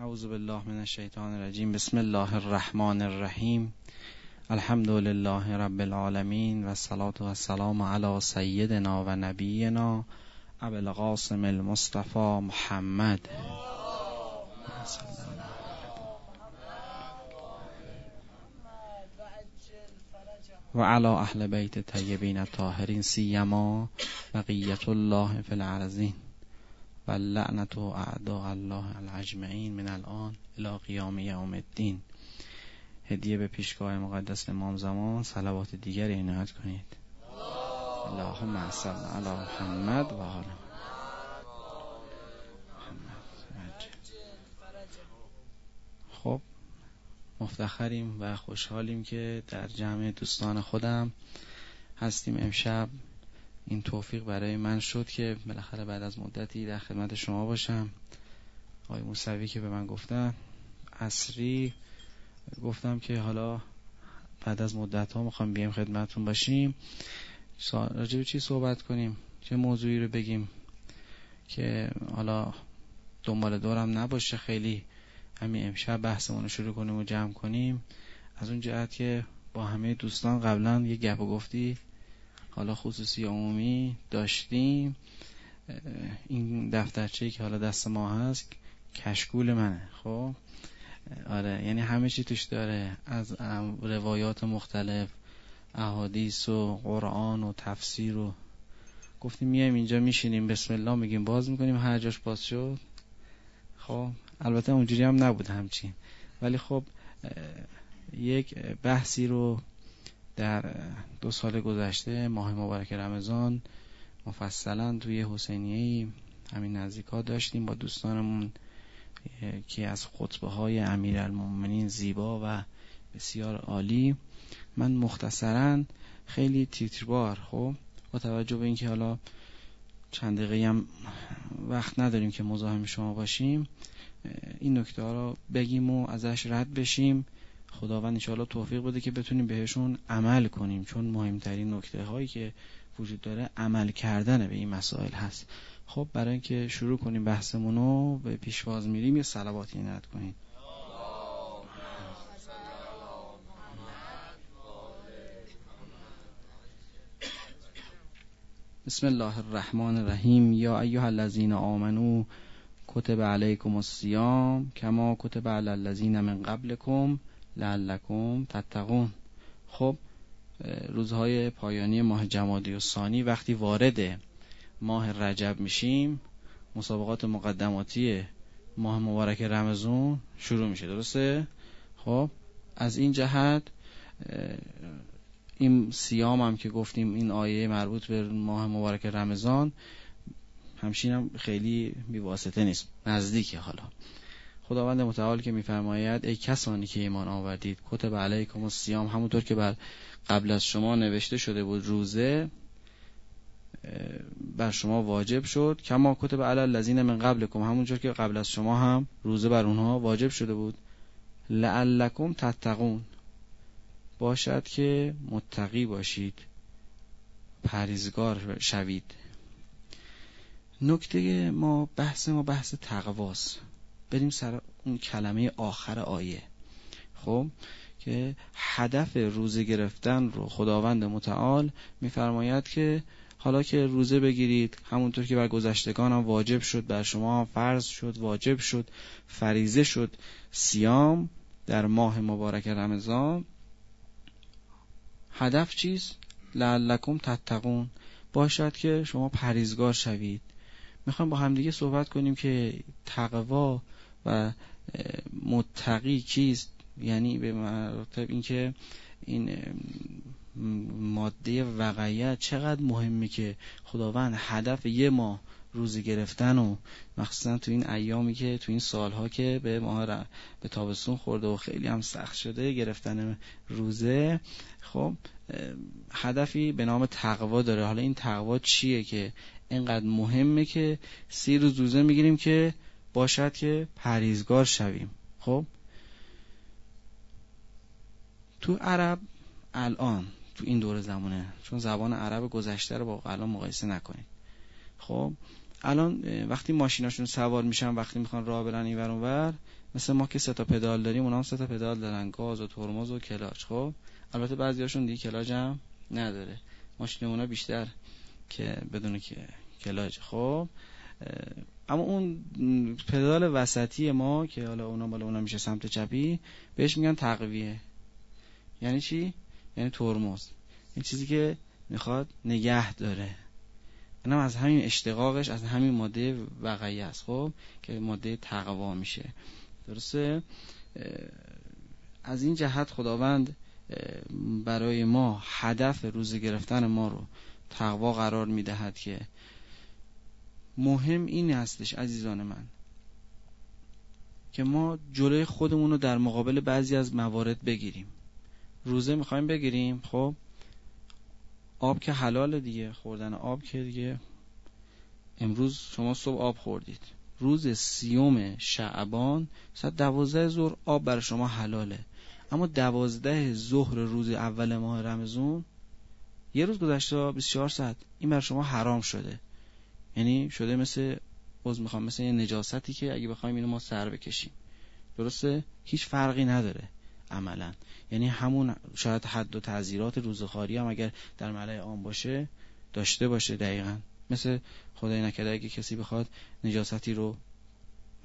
اعوذ بالله من الشیطان الرجیم بسم الله الرحمن الرحیم الحمد لله رب العالمین و الصلاة و السلام علی سیدنا و نبینا ابو القاسم المصطفى محمد. و علی اهل بیت طیبین الطاهرین سیما بقیت الله فی العرضین و و اعداء الله الاجمعین من الان الى قیام یوم الدین. هدیه به پیشگاه مقدس امام زمان. صلوات دیگری عنایت کنید. اللهم صل علی محمد و آل خب مفتخریم و خوشحالیم که در جمع دوستان خودم هستیم امشب. این توفیق برای من شد که بالاخره بعد از مدتی در خدمت شما باشم. آقای موسوی که به من گفتن اصری گفتم که حالا بعد از مدت ها می‌خوام بیایم خدمتون باشیم. راجع به چی صحبت کنیم؟ چه موضوعی رو بگیم که حالا دنبال دورم نباشه خیلی. همین امشب بحثمون رو شروع کنیم و جمع کنیم. از اون جهت که با همه دوستان قبلا یه گپ و گفتی حالا خصوصی عمومی داشتیم. این دفترچه که حالا دست ما هست کشکول منه خب؟ آره یعنی همه چی توش داره. از روایات مختلف احادیث و قرآن و تفسیر و گفتیم میایم اینجا میشینیم بسم الله میگیم باز می‌کنیم هر جاش باز شد. خب البته اونجوری هم نبود همچین. ولی خب یک بحثی رو در دو سال گذشته ماه مبارک رمضان مفصلا توی حسینیه همین نزدیک ها داشتیم با دوستانمون که از خطبه های امیر زیبا و بسیار عالی. من مختصرا خیلی تیتربار خب با توجه به اینکه حالا چند دقیقه هم وقت نداریم که مزاحم شما باشیم این نکته ها رو بگیم و ازش رد بشیم. خداوند انشاءالله توفیق بده که بتونیم بهشون عمل کنیم. چون مهمترین نکته هایی که وجود داره عمل کردن به این مسائل هست. خب برای اینکه شروع کنیم بحثمون رو به پیشواز میریم. یه صلواتی نت کنیم بسم الله الرحمن الرحیم. یا ایها الذین آمنو کتب علیکم الصیام کما کتب علی الذین من قبلکم. لعلکم تتقون. خب روزهای پایانی ماه جمادی و ثانی وقتی وارد ماه رجب میشیم مسابقات مقدماتی ماه مبارک رمضان شروع میشه درسته؟ خب از این جهت این سیام هم که گفتیم این آیه مربوط به ماه مبارک رمضان همشین هم خیلی بیواسطه نیست نزدیکه حالا. خداوند متعال که میفرماید ای کسانی که ایمان آوردید کتب علیکم الصیام. همونطور که بر قبل از شما نوشته شده بود روزه بر شما واجب شد. کما کتب علی الذین من قبلکم. همونطور که قبل از شما هم روزه بر اونها واجب شده بود. لعلکم تتقون. باشد که متقی باشید پریزگار شوید. نکته ما بحث ما بحث تقواست. بریم سر اون کلمه آخر آیه. خب که هدف روزه گرفتن رو خداوند متعال میفرماید که حالا که روزه بگیرید همونطور که بر گذشتگان هم واجب شد بر شما هم فرض شد واجب شد فریزه شد سیام در ماه مبارک رمضان. هدف چیست؟ لعلکم تتقون. باشد که شما پریزگار شوید. می‌خوام با همدیگه صحبت کنیم که تقوا و متقی چیست یعنی به مراتب اینکه این ماده وقعیت چقدر مهمه که خداوند هدف یه ماه روزی گرفتن و مخصوصا تو این ایامی که تو این سالها که به ماه به تابستون خورده و خیلی هم سخت شده گرفتن روزه. خب هدفی به نام تقوا داره. حالا این تقوا چیه که اینقدر مهمه که سی روز روزه می‌گیریم که باشد که پریزگار شویم. خب؟ تو عرب الان تو این دور زمانه چون زبان عرب گذشته رو با الان مقایسه نکنید. خب؟ الان وقتی ماشیناشون سوار میشن وقتی می‌خوان راه برن این ور مثل ما که سه تا پدال داریم اونا هم سه تا پدال دارن گاز و ترمز و کلاچ خب؟ البته بعضیاشون دیگه کلاچ هم نداره. ماشین اونا بیشتر که بدون که کلاچ. خب؟ اما اون پدال وسطی ما که حالا اونا بالا اونا میشه سمت چپی بهش میگن تقویه. یعنی چی؟ یعنی ترمز. این چیزی که می‌خواد نگه داره. اینم از همین اشتقاقش از همین ماده وقعی است. خب که ماده تقوا میشه. درسته؟ از این جهت خداوند برای ما هدف روز گرفتن ما رو تقوا قرار می‌دهد که مهم این هستش عزیزان من که ما جلوی خودمون رو در مقابل بعضی از موارد بگیریم. روزه می‌خوایم بگیریم خب؟ آب که حلال دیگه خوردن آب که دیگه. امروز شما صبح آب خوردید. روز سیوم شعبان ساعت دوازده ظهر آب برای شما حلاله. اما دوازده ظهر روز اول ماه رمزون یه روز گذشته 24 ساعت این برای شما حرام شده. یعنی شده مثل باز می‌خوام مثل یه نجاستی که اگه بخوایم اینو ما سر بکشیم. درسته؟ هیچ فرقی نداره عملا. یعنی همون شاید حد و تعذیرات روزخاری هم اگر در ملای عام باشه داشته باشه دقیقا. مثل خدای نکرده اگه کسی بخواد نجاستی رو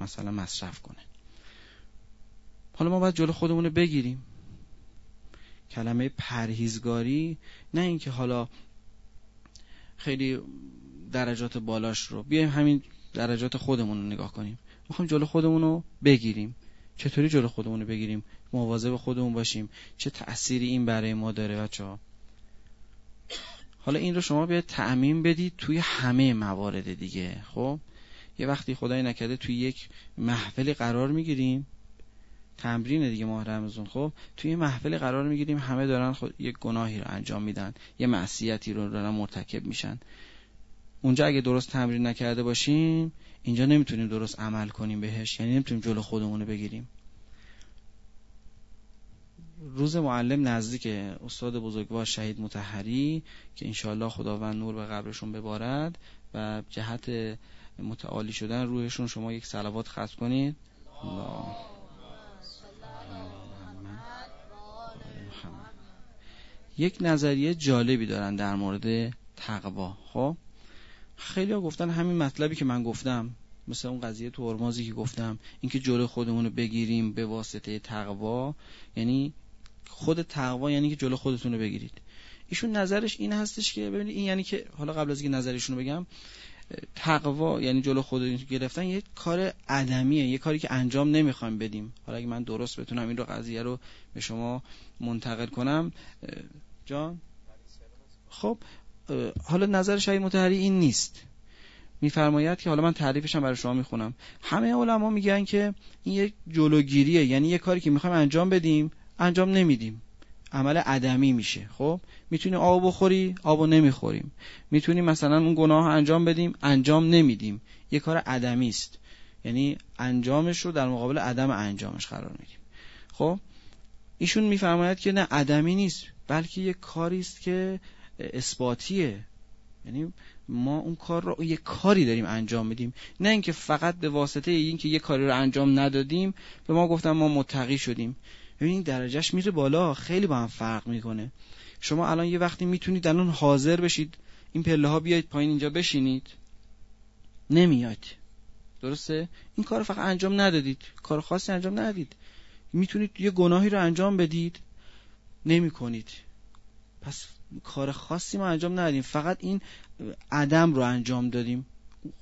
مثلا مصرف کنه. حالا ما باید جلو خودمون رو بگیریم. کلمه پرهیزگاری نه اینکه حالا خیلی درجات بالاش رو. بیایم همین درجات خودمون رو نگاه کنیم. می‌خوایم جلو خودمون رو بگیریم. چطوری جلو خودمون رو بگیریم؟ مواظب خودمون باشیم. چه تأثیری این برای ما داره بچه ها حالا این رو شما بیاید تعمین بدید توی همه موارد دیگه خب؟ یه وقتی خدای نکرده توی یک محفلی قرار می‌گیریم. تمرین دیگه ماه رمزون خب؟ توی محفلی قرار می‌گیریم همه دارن خود یک گناهی رو انجام میدن یه معصیتی رو دارن مرتکب میشن. اونجا اگه درست تمرین نکرده باشیم اینجا نمی‌تونیم درست عمل کنیم بهش یعنی نمی‌تونیم جلو خودمون رو بگیریم. روز معلم نزدیک استاد بزرگوار شهید متحری که انشاءالله خداوند نور به قبرشون ببارد و جهت متعالی شدن روحشون. شما یک سلوات ختم کنید. یک نظریه جالبی دارن در مورد تقوا. خب؟ خیلی ها گفتن همین مطلبی که من گفتم مثل اون قضیه ترمازی که گفتم اینکه جلو خودمون رو بگیریم به واسطه تقوا یعنی خود تقوا یعنی که جلو خودتون رو بگیرید. ایشون نظرش این هستش که ببینید این یعنی که حالا قبل از اینکه نظرشون رو بگم تقوا یعنی جلو خودتون گرفتن یک کار عدمیه یک کاری که انجام نمی‌خوایم بدیم. حالا اگه من درست بتونم این رو قضیه رو به شما منتقل کنم جان؟ خب حالا نظر شاید متحری این نیست. میفرماید که حالا من تعریفش هم برای شما می‌خونم. همه علما میگن که این یک جلوگیریه. یعنی یک کاری که می‌خوایم انجام بدیم انجام نمیدیم. عمل عدمی میشه. خب؟ می‌تونی آب بخوری آبو نمی‌خوریم. می‌تونیم مثلا اون گناه انجام بدیم انجام نمیدیم. یه کار عدمی است. یعنی انجامش رو در مقابل عدم انجامش قرار میدیم. خب؟ ایشون میفرماید که نه عدمی نیست بلکه یه کاری است که اثباتیه. یعنی ما اون کار رو یه کاری داریم انجام میدیم. نه اینکه فقط به واسطه اینکه یه کاری رو انجام ندادیم به ما گفتن ما متقی شدیم. ببینید درجهش میره بالا. خیلی با هم فرق می‌کنه. شما الان یه وقتی می‌تونید الان حاضر بشید این پله ها بیاید پایین اینجا بشینید. نمیاد. درسته؟ این کار فقط انجام ندادید. کار خاصی انجام ندادید. می‌تونید یه گناهی رو انجام بدید. نمی کنید پس کار خاصی ما انجام ندادیم. فقط این عدم رو انجام دادیم.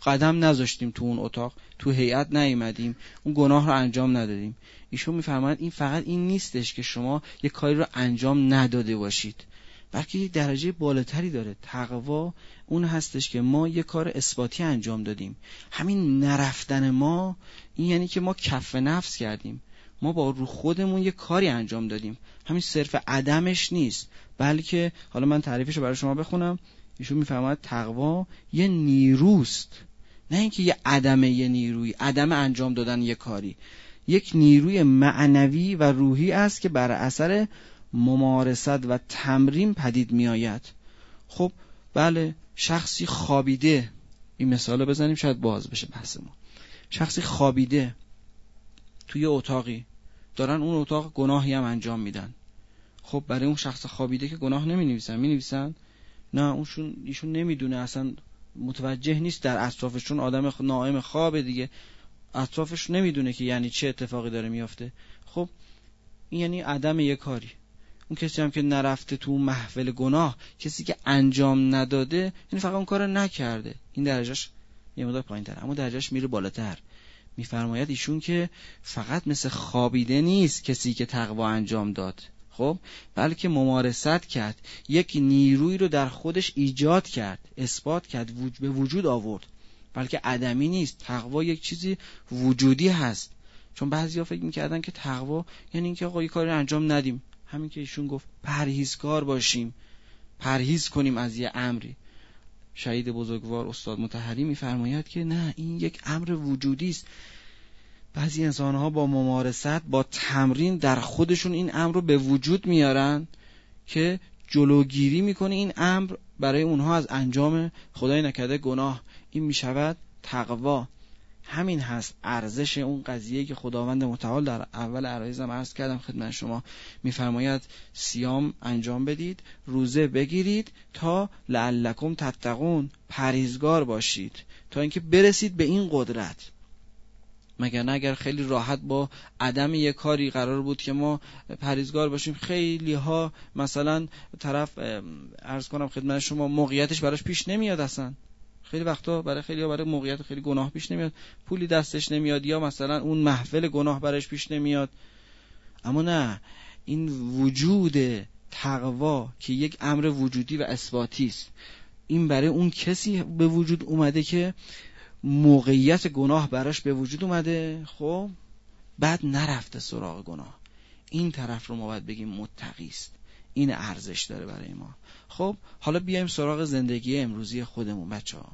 قدم نذاشتیم تو اون اتاق. تو هیئت نیومدیم. اون گناه رو انجام ندادیم. ایشون میفرمایند این فقط این نیستش که شما یه کاری رو انجام نداده باشید. بلکه یک درجه بالاتری داره. تقوا اون هستش که ما یه کار اثباتی انجام دادیم. همین نرفتن ما این یعنی که ما کف نفس کردیم. ما با رو خودمون یه کاری انجام دادیم. همین صرف عدمش نیست. بلکه حالا من تعریفش رو برای شما بخونم. ایشون میفرماید تقوا یه نیروست. نه اینکه یه عدم یه نیروی عدم انجام دادن یه کاری. یک نیروی معنوی و روحی است که بر اثر ممارست و تمرین پدید می آید خب بله شخصی خوابیده. این مثال بزنیم شاید باز بشه بحث ما. شخصی خوابیده توی اتاقی. دارن اون اتاق گناهی هم انجام میدن. خب برای اون شخص خوابیده که گناه نمی نویسن می نویسن نه اونشون ایشون نمی‌دونه. اصلا متوجه نیست در اطرافشون. آدم نائم خوابه دیگه. اطرافش نمی‌دونه که یعنی چه اتفاقی داره میافته. خب این یعنی عدم یه کاری. اون کسی هم که نرفته تو محفل گناه کسی که انجام نداده یعنی فقط اون کار نکرده. این درجهش یه مدار پایین تر اما درجهش میره بالاتر. میفرماید ایشون که فقط مثل خوابیده نیست کسی که تقوا انجام داد. خب؟ بلکه ممارست کرد. یک نیروی رو در خودش ایجاد کرد اثبات کرد به وجود آورد. بلکه عدمی نیست. تقوا یک چیزی وجودی هست. چون بعضیا فکر می‌کردن که تقوا یعنی اینکه آقا کاری انجام ندیم. همین که ایشون گفت پرهیزکار باشیم. پرهیز کنیم از یه امری. شهید بزرگوار استاد متحری میفرماید که نه این یک امر وجودی است. بعضی انسان ها با ممارست با تمرین در خودشون این امر رو به وجود میارن که جلوگیری می‌کنه این امر برای اونها از انجام خدای نکرده گناه. این می‌شود تقوا. همین هست. ارزش اون قضیه که خداوند متعال در اول عرایزم عرض کردم خدمت شما میفرماید سیام انجام بدید روزه بگیرید تا لعلکم تتقون پریزگار باشید تا اینکه برسید به این قدرت. مگر نه اگر خیلی راحت با عدم یک کاری قرار بود که ما پریزگار باشیم خیلی ها مثلا طرف ارز کنم خدمت شما موقعیتش براش پیش نمیاد اصلا. خیلی وقتا برای خیلی ها برای موقعیت خیلی گناه پیش نمیاد. پولی دستش نمیاد یا مثلا اون محفل گناه برش پیش نمیاد. اما نه این وجود تقوا که یک امر وجودی و اثباتی است. این برای اون کسی به وجود اومده که موقعیت گناه براش به وجود اومده خب بعد نرفته سراغ گناه. این طرف رو ما باید بگیم متقی است. این ارزش داره برای ما. خب حالا بیایم سراغ زندگی امروزی خودمون بچه ها.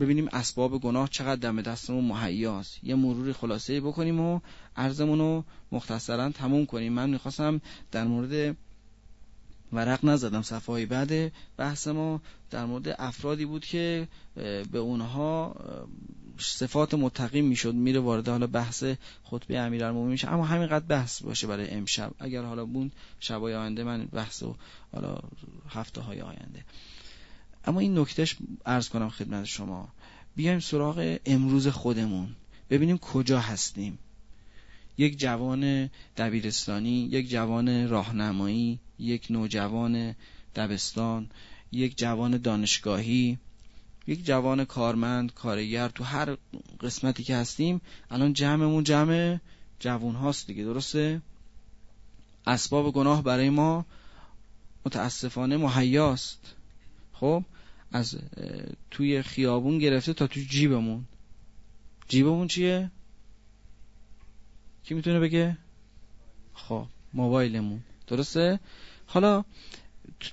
ببینیم اسباب گناه چقدر دم دستمون مهیاست. یه مروری خلاصه بکنیم و عرضمون رو مختصرا تموم کنیم. من می‌خواستم در مورد ورق نزدم. صفحه بعد بحث ما در مورد افرادی بود که به اونها صفات متقیم می‌شد. میره وارد حالا بحث خطبه امیرالمومنین میشه. اما همینقدر بحث باشه برای امشب. اگر حالا بون شبای آینده من بحث و حالا هفته های آینده. اما این نکتهش ارز کنم خدمت شما. بیایم سراغ امروز خودمون. ببینیم کجا هستیم. یک جوان دبیرستانی یک جوان راهنمایی یک نوجوان دبستان یک جوان دانشگاهی یک جوان کارمند کارگر تو هر قسمتی که هستیم. الان جمعمون جمع جوان هاست دیگه درسته؟ اسباب گناه برای ما متاسفانه مهیاست. خب از توی خیابون گرفته تا تو جیبمون. جیبمون چیه؟ کی می‌تونه بگه؟ خب موبایلمون. درسته؟ حالا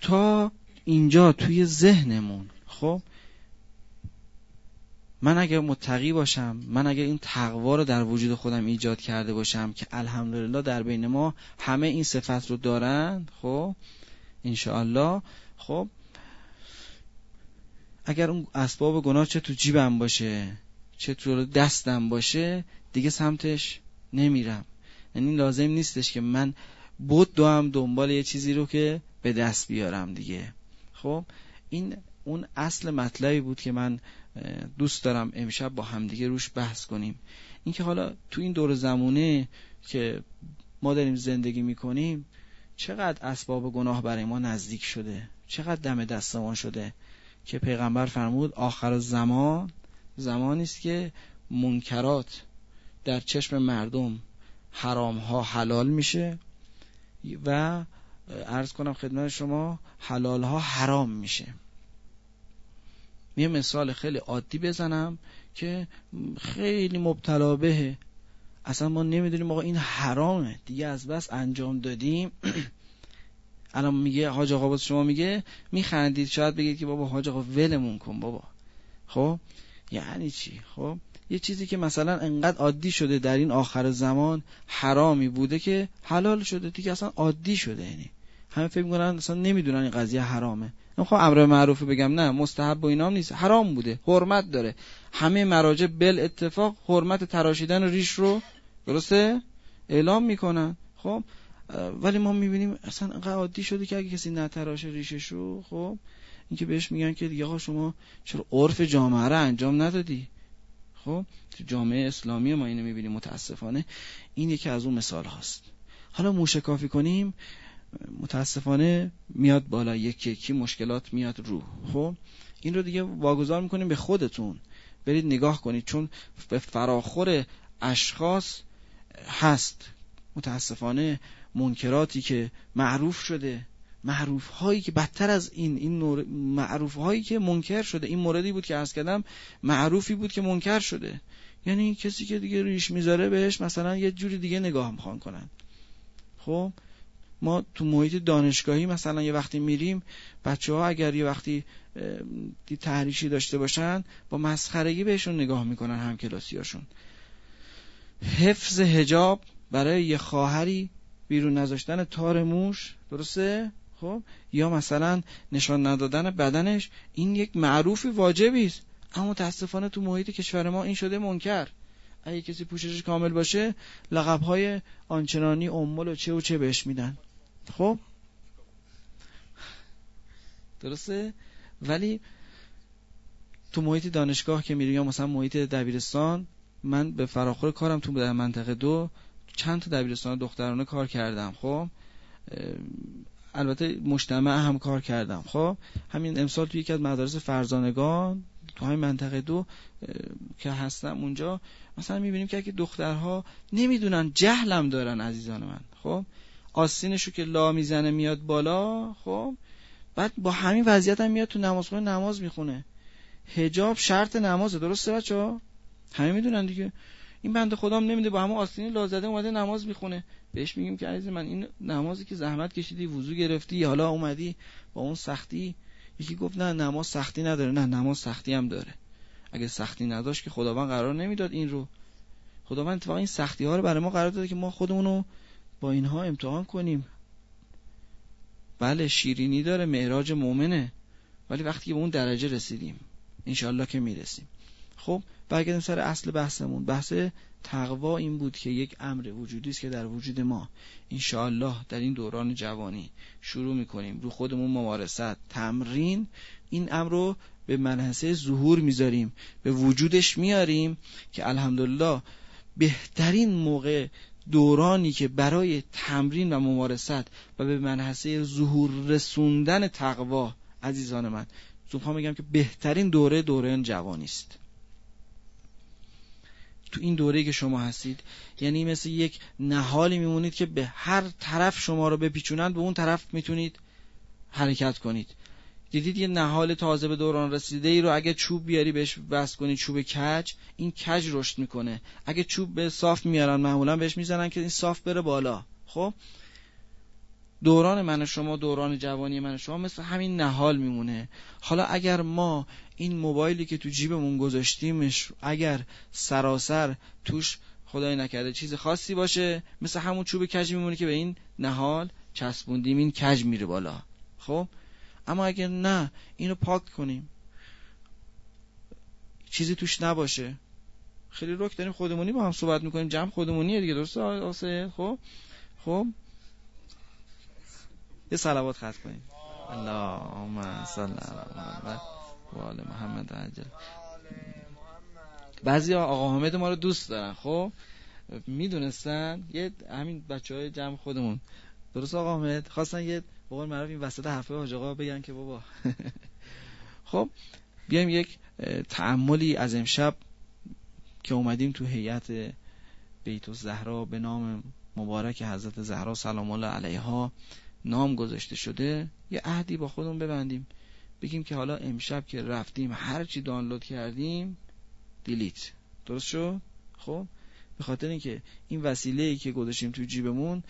تا اینجا توی ذهنمون خب من اگر متقی باشم من اگر این تقوا رو در وجود خودم ایجاد کرده باشم که الحمدلله در بین ما همه این صفت رو دارن خب انشاءالله خب اگر اون اسباب گناه چه تو جیبم باشه چه تو دستم باشه دیگه سمتش نمیرم. یعنی لازم نیستش که من بود دو هم دنبال یه چیزی رو که به دست بیارم دیگه. خب این اون اصل مطلبی بود که من دوست دارم امشب با همدیگه روش بحث کنیم. اینکه حالا تو این دور زمونه که ما داریم زندگی می‌کنیم چقدر اسباب گناه برای ما نزدیک شده؟ چقدر دم دستمان شده؟ که پیغمبر فرمود آخر زمان زمانی است که منکرات در چشم مردم حرام ها حلال میشه و ارز کنم خدمت شما حلال ها حرام میشه. یه مثال خیلی عادی بزنم که خیلی مبتلا بهه اصلا ما نمی‌دونیم آقا این حرامه. دیگه از بس انجام دادیم. الان میگه حاج آقا شما میگه میخندید شاید بگید که بابا حاج آقا ولمون کن بابا. خب؟ یعنی چی؟ خب؟ یه چیزی که مثلا انقدر عادی شده در این آخر زمان حرامی بوده که حلال شده دیگه اصلا عادی شده یعنی همه فکر می‌کنن اصلا نمی‌دونن این قضیه حرامه. می‌خوام امر معروف بگم نه مستحب و اینام نیست حرام بوده حرمت داره. همه مراجع بل اتفاق حرمت تراشیدن ریش رو درسته؟ اعلام می‌کنن. خب ولی ما می‌بینیم اصلا انقدر عادی شده که اگه کسی نتراشه ریشش رو خب اینکه بهش میگن که دیگه شما چرا عرف جامعه رو انجام ندادی؟ خب تو جامعه اسلامی ما اینو می‌بینیم متاسفانه. این یکی از اون مثال هاست. حالا موشکافی کنیم متاسفانه میاد بالا یکی یکی مشکلات میاد رو. خب این رو دیگه واگذار می‌کنیم به خودتون. برید نگاه کنید چون به فراخور اشخاص هست. متاسفانه منکراتی که معروف شده. معروف هایی که بدتر از این این معروف هایی که منکر شده. این موردی بود که از کردم معروفی بود که منکر شده. یعنی کسی که دیگه ریش می‌ذاره بهش مثلا یه جوری دیگه نگاه می‌خوان کنن. خب ما تو محیط دانشگاهی مثلا یه وقتی میریم بچه ها اگر یه وقتی تحریشی داشته باشن با مسخرگی بهشون نگاه می‌کنن هم کلاسیاشون. حفظ هجاب برای یه خواهری بیرون نذاشتن تار موش درسته؟ خب؟ یا مثلا نشان ندادن بدنش این یک معروفی واجبی است. اما متاسفانه تو محیط کشور ما این شده منکر. اگه کسی پوششش کامل باشه لقبهای آنچنانی امول و چه و چه بهش میدن. خب؟ درسته؟ ولی تو محیط دانشگاه که میری یا مثلا محیط دبیرستان من به فراخور کارم تو در منطقه دو چند تا دبیرستان دخترانه کار کردم خب؟ البته مجتمع هم کار کردم. خب همین امسال توی یکی از مدارس فرزانگان تو همین منطقه دو که هستم اونجا مثلا می‌بینیم که اگه دخترها نمی‌دونن جهلم دارن عزیزان من. خب آستینشو که لا می‌زنه میاد بالا خب بعد با همین وضعیت هم میاد تو نمازخونه نماز می‌خونه. هجاب شرط نمازه درسته بچه همه می‌دونن دیگه. این بنده خدام نمیده با همه آستینی لازده اومده نماز می‌خونه. بهش میگیم که عزیز من این نمازی که زحمت کشیدی وضو گرفتی حالا اومدی با اون سختی. یکی گفت نه نماز سختی نداره. نه نماز سختی هم داره. اگه سختی نداشت که خداوند قرار نمی‌داد این رو. خداوند اتفاقا این سختی ها رو برای ما قرار داده که ما خودمونو با اینها امتحان کنیم. بله شیرینی داره معراج مؤمنه. ولی وقتی به اون درجه رسیدیم انشالله که می‌رسیم. خب برگردیم سر اصل بحثمون. بحث تقوا این بود که یک امر وجودی است که در وجود ما. انشالله در این دوران جوانی شروع می‌کنیم. رو خودمون ممارست تمرین. این امر رو به منحصه ظهور می‌ذاریم. به وجودش میاریم که الحمدلله بهترین موقع دورانی که برای تمرین و ممارست و به منحصه ظهور رسوندن تقوا عزیزان من زوم میگم که بهترین دوره دوره جوانی است. تو این دوره که شما هستید. یعنی مثل یک نهالی میمونید که به هر طرف شما رو بپیچونند به اون طرف می‌تونید حرکت کنید. دیدید یه نهال تازه به دوران رسیده ای رو اگه چوب بیاری بهش بس کنی چوب کج این کج رشد می‌کنه. اگه چوب به صاف میارن معمولا بهش می‌زنن که این صاف بره بالا. خب؟ دوران من شما دوران جوانی من شما مثل همین نهال میمونه. حالا اگر ما این موبایلی که تو جیبمون گذاشتیمش اگر سراسر توش خدای نکرده چیز خاصی باشه مثل همون چوب کج میمونه که به این نهال چسبوندیم این کج میره بالا. خب؟ اما اگر نه اینو پاک کنیم. چیزی توش نباشه. خیلی رک داریم خودمونی با هم صحبت می‌کنیم جمع خودمونیه دیگه درسته آسه؟ خب؟ خب؟ یه صلوات خط کنیم. اللهم صل علی محمد. و آل محمد عجل. بعضی آقا حامد ما رو دوست دارن خب؟ می‌دونستن؟ یه همین بچه های جمع خودمون. درست آقا حامد خواستن یه بقول معروف این وسط حرفه حاج آقا بگن که بابا. خب بیایم یک تعملی از امشب که اومدیم تو هیئت بیت الزهرا به نام مبارک حضرت زهرا سلام الله علیها نام گذاشته شده. یه عهدی با خودمون ببندیم. بگیم که حالا امشب که رفتیم هر چی دانلود کردیم دیلیت. درست شد خب؟ به خاطر اینکه این وسیله ای که گذاشتیم تو جیبمون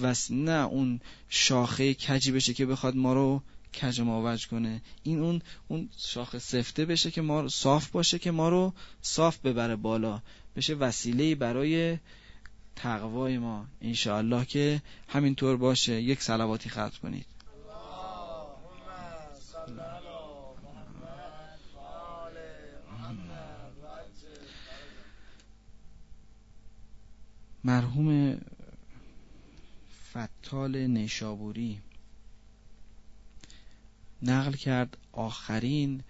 وس نه اون شاخه کجی بشه که بخواد ما رو کج ماوج کنه. این اون اون شاخه سفته بشه که ما رو صاف باشه که ما رو صاف ببره بالا. بشه وسیله برای تقوای ما. انشاءالله که همینطور باشه. یک سلواتی خط کنید. مرحوم فتال نیشابوری. نقل کرد آخرین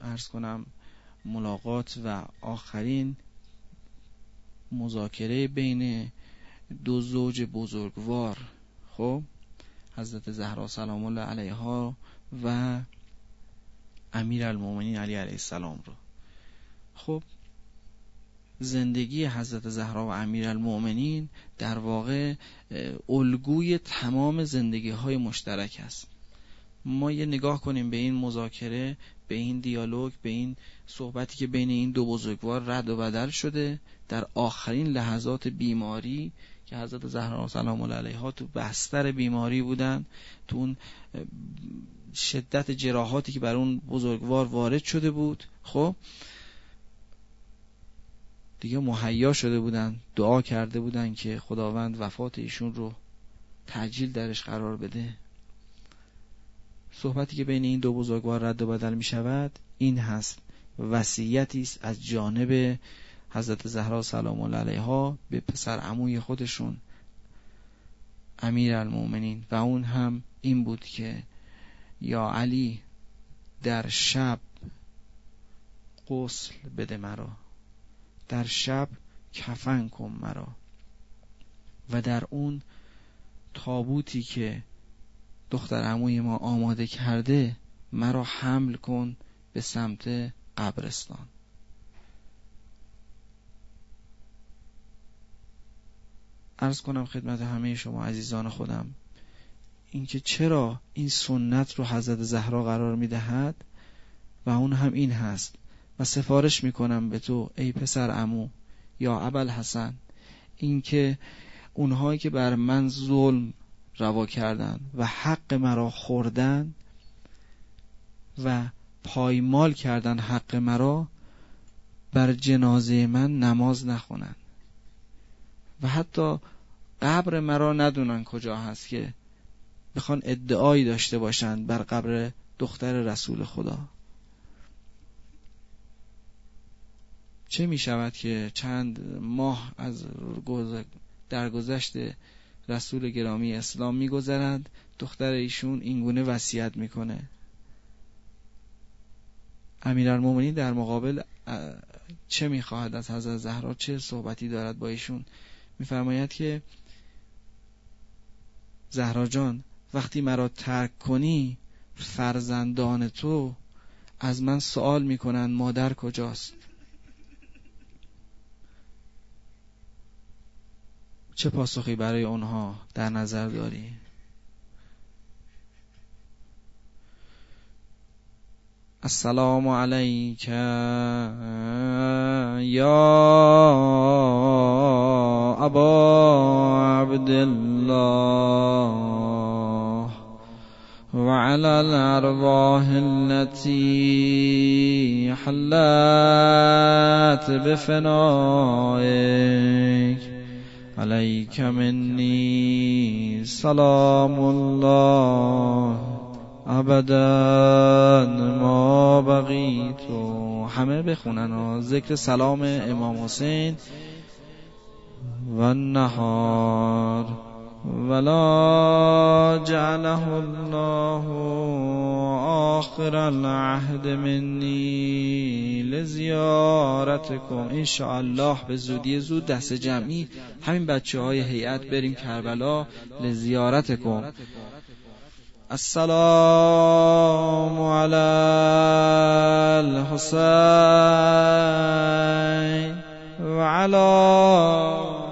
ارز کنم ملاقات و آخرین مذاکره بین دو زوج بزرگوار. خب حضرت زهرا سلام الله علیها و امیر المومنین علی علیه السلام رو. خب زندگی حضرت زهرا و امیر المؤمنین در واقع الگوی تمام زندگی های مشترک است. ما یه نگاه کنیم به این مذاکره به این دیالوگ به این صحبتی که بین این دو بزرگوار رد و بدل شده. در آخرین لحظات بیماری که حضرت زهرا سلام الله علیها تو بستر بیماری بودن تو اون شدت جراحاتی که بر اون بزرگوار وارد شده بود. خب دیگه مهیا شده بودن دعا کرده بودن که خداوند وفات ایشون رو تعجیل درش قرار بده. صحبتی که بین این دو بزرگوار رد و بدل می شود این هست. وصیتی است از جانب حضرت زهرا سلام الله علیها به پسر عموی خودشون امیر المومنین و اون هم این بود که یا علی در شب غسل بده مرا. در شب کفن کن مرا. و در اون تابوتی که دختر عموی ما آماده کرده مرا حمل کن به سمت قبرستان. ارز کنم خدمت همه شما عزیزان خودم اینکه چرا این سنت رو حضرت زهرا قرار می‌دهد و اون هم این هست. و سفارش می‌کنم به تو ای پسر امو یا ابل حسن. اینکه اونهایی که بر من ظلم روا کردن و حق مرا خوردن و پایمال کردن حق مرا بر جنازه من نماز نخونن و حتی قبر مرا ندونن کجا هست که بخوان ادعایی داشته باشند بر قبر دختر رسول خدا. چه می شود که چند ماه از درگذشت رسول گرامی اسلام میگذرند دختر ایشون اینگونه وصیت می‌کنه امیرالمومنین در مقابل چه می‌خواهد از حضرت زهرا؟ چه صحبتی دارد با ایشون؟ میفرماید که زهرا جان وقتی مرا ترک کنی فرزندان تو از من سوال می‌کنن مادر کجاست؟ چه پاسخی برای اونها در نظر داری؟ السلام علیک یا ابا عبدالله وعلى الأرواح التي حلت بفنائك علیک منی سلام الله. ابدا ما بقیت. و همه بخونن و ذکر سلام امام حسین و نهار. ولا جعله الله آخر العهد منی شاء الله به زودی زود دست جمعی همین بچه های هیئت بریم کربلا لزیارتکم. السلام علی الحسین و علی